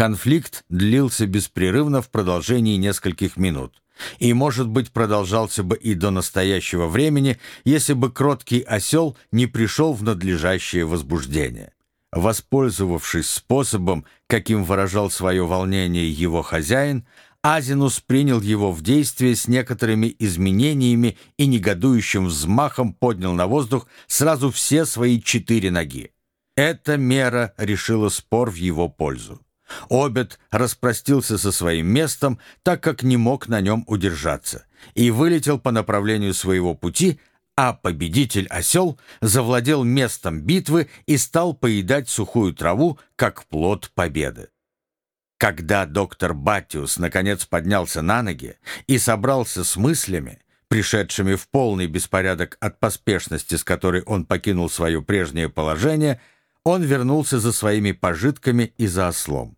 Конфликт длился беспрерывно в продолжении нескольких минут и, может быть, продолжался бы и до настоящего времени, если бы кроткий осел не пришел в надлежащее возбуждение. Воспользовавшись способом, каким выражал свое волнение его хозяин, Азинус принял его в действие с некоторыми изменениями и негодующим взмахом поднял на воздух сразу все свои четыре ноги. Эта мера решила спор в его пользу. Обед распростился со своим местом, так как не мог на нем удержаться, и вылетел по направлению своего пути, а победитель-осел завладел местом битвы и стал поедать сухую траву, как плод победы. Когда доктор Баттиус наконец поднялся на ноги и собрался с мыслями, пришедшими в полный беспорядок от поспешности, с которой он покинул свое прежнее положение, он вернулся за своими пожитками и за ослом.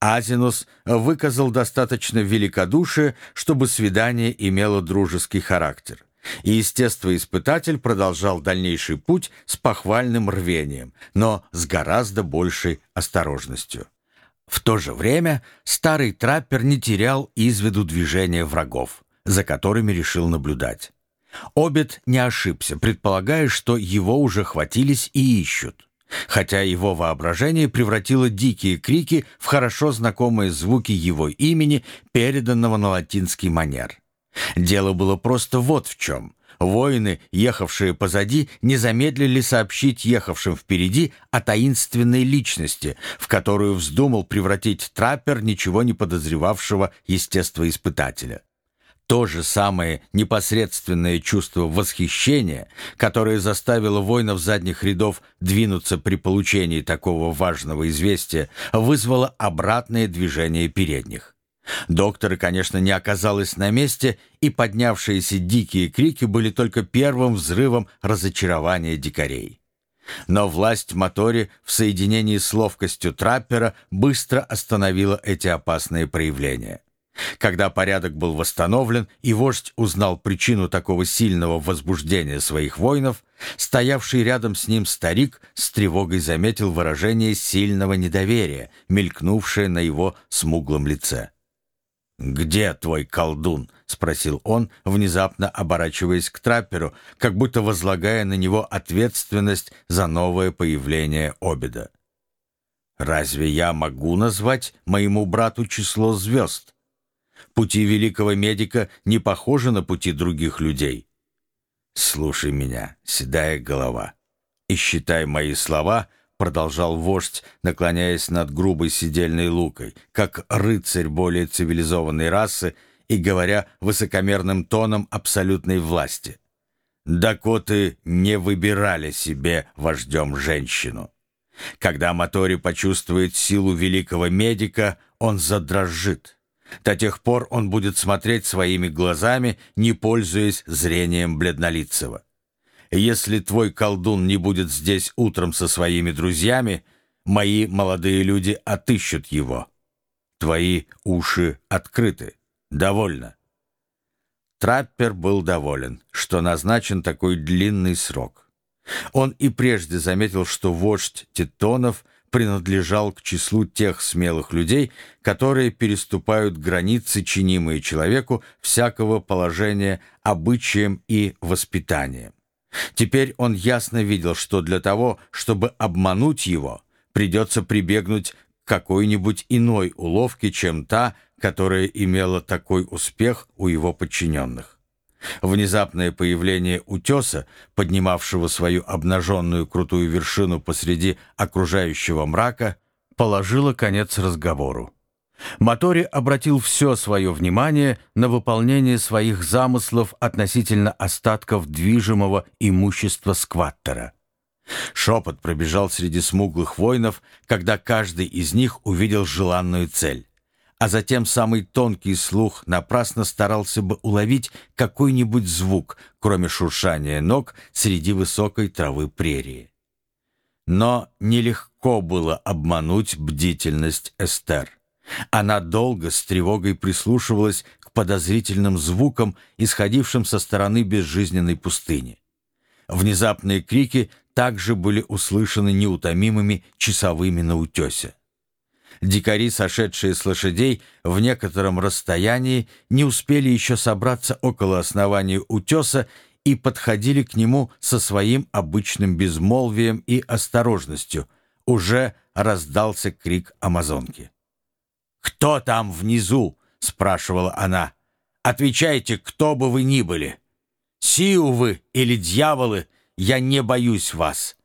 Азинус выказал достаточно великодушия, чтобы свидание имело дружеский характер. И естествоиспытатель продолжал дальнейший путь с похвальным рвением, но с гораздо большей осторожностью. В то же время старый траппер не терял из виду движения врагов, за которыми решил наблюдать. Обед не ошибся, предполагая, что его уже хватились и ищут хотя его воображение превратило дикие крики в хорошо знакомые звуки его имени, переданного на латинский манер. Дело было просто вот в чем. Воины, ехавшие позади, не замедлили сообщить ехавшим впереди о таинственной личности, в которую вздумал превратить траппер ничего не подозревавшего естествоиспытателя. То же самое непосредственное чувство восхищения, которое заставило воинов задних рядов двинуться при получении такого важного известия, вызвало обратное движение передних. Доктора, конечно, не оказалось на месте, и поднявшиеся дикие крики были только первым взрывом разочарования дикарей. Но власть Мотори в соединении с ловкостью траппера быстро остановила эти опасные проявления. Когда порядок был восстановлен и вождь узнал причину такого сильного возбуждения своих воинов, стоявший рядом с ним старик с тревогой заметил выражение сильного недоверия, мелькнувшее на его смуглом лице. «Где твой колдун?» — спросил он, внезапно оборачиваясь к трапперу, как будто возлагая на него ответственность за новое появление обеда. «Разве я могу назвать моему брату число звезд?» Пути великого медика не похожи на пути других людей. Слушай меня, седая голова, и считай мои слова, продолжал вождь, наклоняясь над грубой сидельной лукой, как рыцарь более цивилизованной расы и говоря высокомерным тоном абсолютной власти. Дакоты не выбирали себе вождем женщину. Когда Мотори почувствует силу великого медика, он задрожит. До тех пор он будет смотреть своими глазами, не пользуясь зрением бледнолицего. Если твой колдун не будет здесь утром со своими друзьями, мои молодые люди отыщут его. Твои уши открыты. Довольно. Траппер был доволен, что назначен такой длинный срок. Он и прежде заметил, что вождь Титонов — принадлежал к числу тех смелых людей, которые переступают границы, чинимые человеку всякого положения, обычаем и воспитанием. Теперь он ясно видел, что для того, чтобы обмануть его, придется прибегнуть к какой-нибудь иной уловке, чем та, которая имела такой успех у его подчиненных. Внезапное появление утеса, поднимавшего свою обнаженную крутую вершину посреди окружающего мрака, положило конец разговору. Мотори обратил все свое внимание на выполнение своих замыслов относительно остатков движимого имущества скваттера. Шепот пробежал среди смуглых воинов, когда каждый из них увидел желанную цель а затем самый тонкий слух напрасно старался бы уловить какой-нибудь звук, кроме шуршания ног среди высокой травы прерии. Но нелегко было обмануть бдительность Эстер. Она долго с тревогой прислушивалась к подозрительным звукам, исходившим со стороны безжизненной пустыни. Внезапные крики также были услышаны неутомимыми часовыми на утесе. Дикари, сошедшие с лошадей в некотором расстоянии, не успели еще собраться около основания утеса и подходили к нему со своим обычным безмолвием и осторожностью. Уже раздался крик амазонки. «Кто там внизу?» — спрашивала она. «Отвечайте, кто бы вы ни были. Сиу вы или дьяволы, я не боюсь вас».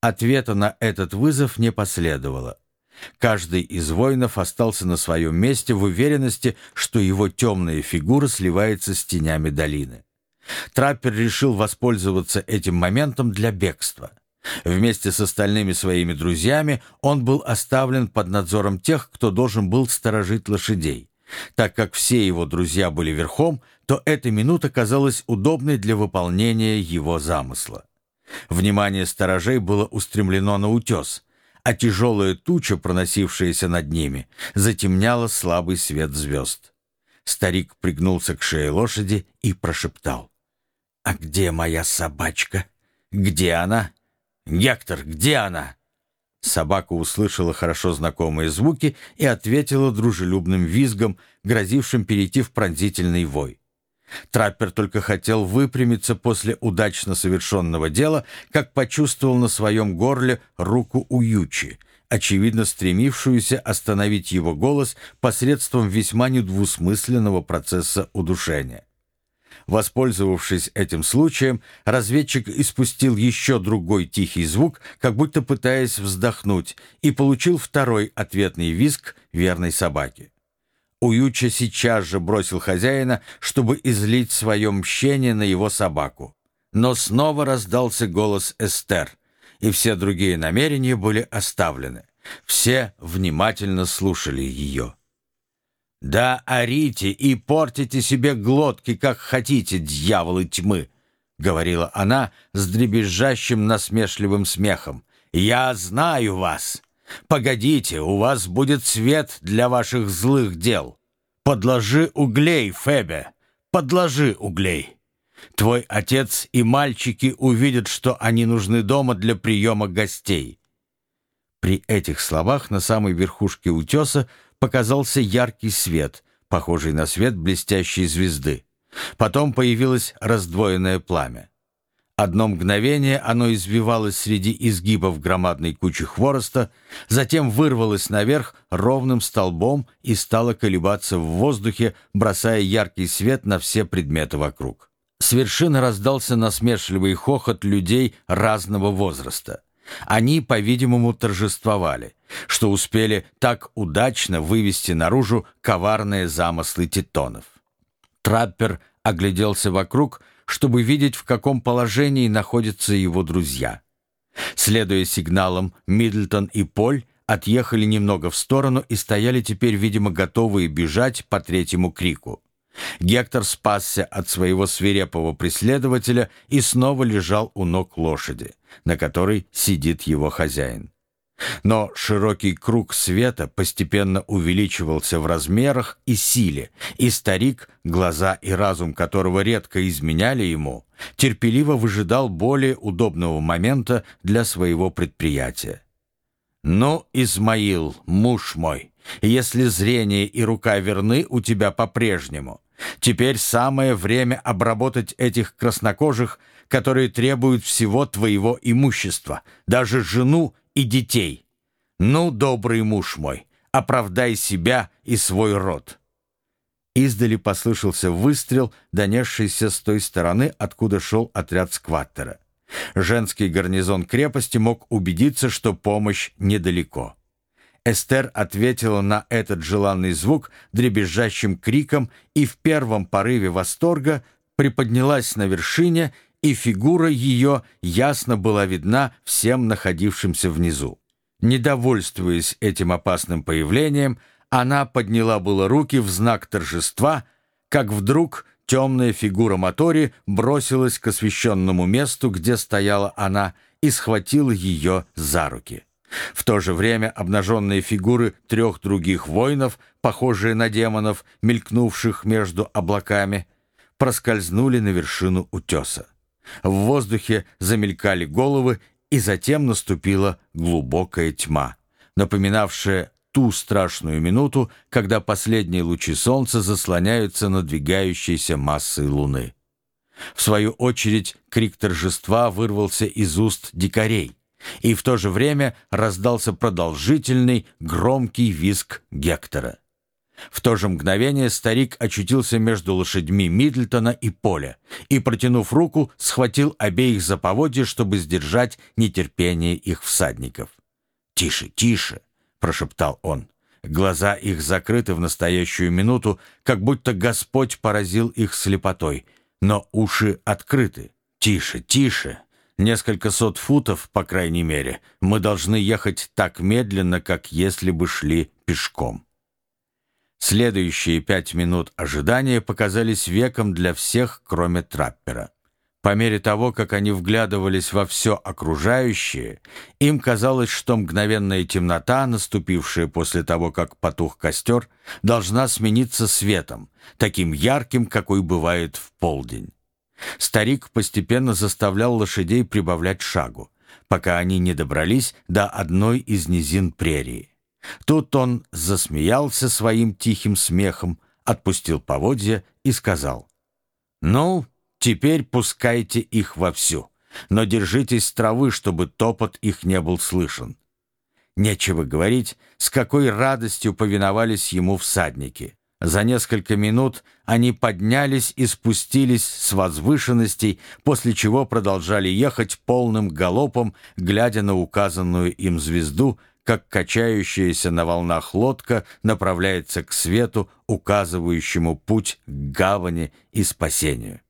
Ответа на этот вызов не последовало. Каждый из воинов остался на своем месте в уверенности, что его темная фигура сливается с тенями долины. Траппер решил воспользоваться этим моментом для бегства. Вместе с остальными своими друзьями он был оставлен под надзором тех, кто должен был сторожить лошадей. Так как все его друзья были верхом, то эта минута казалась удобной для выполнения его замысла. Внимание сторожей было устремлено на утес, а тяжелая туча, проносившаяся над ними, затемняла слабый свет звезд. Старик пригнулся к шее лошади и прошептал. «А где моя собачка? Где она? Гектор, где она?» Собака услышала хорошо знакомые звуки и ответила дружелюбным визгом, грозившим перейти в пронзительный вой. Траппер только хотел выпрямиться после удачно совершенного дела, как почувствовал на своем горле руку Уючи, очевидно стремившуюся остановить его голос посредством весьма недвусмысленного процесса удушения. Воспользовавшись этим случаем, разведчик испустил еще другой тихий звук, как будто пытаясь вздохнуть, и получил второй ответный визг верной собаки. Уюча сейчас же бросил хозяина, чтобы излить свое мщение на его собаку. Но снова раздался голос Эстер, и все другие намерения были оставлены. Все внимательно слушали ее. «Да орите и портите себе глотки, как хотите, дьяволы тьмы!» — говорила она с дребезжащим насмешливым смехом. «Я знаю вас! Погодите, у вас будет свет для ваших злых дел! Подложи углей, Фебе! Подложи углей! Твой отец и мальчики увидят, что они нужны дома для приема гостей!» При этих словах на самой верхушке утеса показался яркий свет, похожий на свет блестящей звезды. Потом появилось раздвоенное пламя. Одно мгновение оно извивалось среди изгибов громадной кучи хвороста, затем вырвалось наверх ровным столбом и стало колебаться в воздухе, бросая яркий свет на все предметы вокруг. С вершины раздался насмешливый хохот людей разного возраста. Они, по-видимому, торжествовали, что успели так удачно вывести наружу коварные замыслы титонов. Траппер огляделся вокруг, чтобы видеть, в каком положении находятся его друзья. Следуя сигналам, Миддлтон и Поль отъехали немного в сторону и стояли теперь, видимо, готовые бежать по третьему крику. Гектор спасся от своего свирепого преследователя и снова лежал у ног лошади, на которой сидит его хозяин. Но широкий круг света постепенно увеличивался в размерах и силе, и старик, глаза и разум которого редко изменяли ему, терпеливо выжидал более удобного момента для своего предприятия. «Ну, Измаил, муж мой, если зрение и рука верны у тебя по-прежнему, теперь самое время обработать этих краснокожих, которые требуют всего твоего имущества, даже жену и детей. Ну, добрый муж мой, оправдай себя и свой род». Издали послышался выстрел, донесшийся с той стороны, откуда шел отряд скваттера. Женский гарнизон крепости мог убедиться, что помощь недалеко. Эстер ответила на этот желанный звук дребезжащим криком и в первом порыве восторга приподнялась на вершине, и фигура ее ясно была видна всем находившимся внизу. Недовольствуясь этим опасным появлением, она подняла было руки в знак торжества, как вдруг Темная фигура Мотори бросилась к освещенному месту, где стояла она, и схватила ее за руки. В то же время обнаженные фигуры трех других воинов, похожие на демонов, мелькнувших между облаками, проскользнули на вершину утеса. В воздухе замелькали головы, и затем наступила глубокая тьма, напоминавшая ту страшную минуту, когда последние лучи солнца заслоняются надвигающейся массой луны. В свою очередь крик торжества вырвался из уст дикарей, и в то же время раздался продолжительный громкий визг Гектора. В то же мгновение старик очутился между лошадьми Мидльтона и Поля и, протянув руку, схватил обеих за поводья, чтобы сдержать нетерпение их всадников. «Тише, тише!» — прошептал он. Глаза их закрыты в настоящую минуту, как будто Господь поразил их слепотой, но уши открыты. «Тише, тише!» Несколько сот футов, по крайней мере, мы должны ехать так медленно, как если бы шли пешком. Следующие пять минут ожидания показались веком для всех, кроме траппера. По мере того, как они вглядывались во все окружающее, им казалось, что мгновенная темнота, наступившая после того, как потух костер, должна смениться светом, таким ярким, какой бывает в полдень. Старик постепенно заставлял лошадей прибавлять шагу, пока они не добрались до одной из низин прерии. Тут он засмеялся своим тихим смехом, отпустил поводья и сказал, «Ну, теперь пускайте их вовсю, но держитесь травы, чтобы топот их не был слышен». Нечего говорить, с какой радостью повиновались ему всадники. За несколько минут они поднялись и спустились с возвышенностей, после чего продолжали ехать полным галопом, глядя на указанную им звезду, как качающаяся на волнах лодка направляется к свету, указывающему путь к гавани и спасению.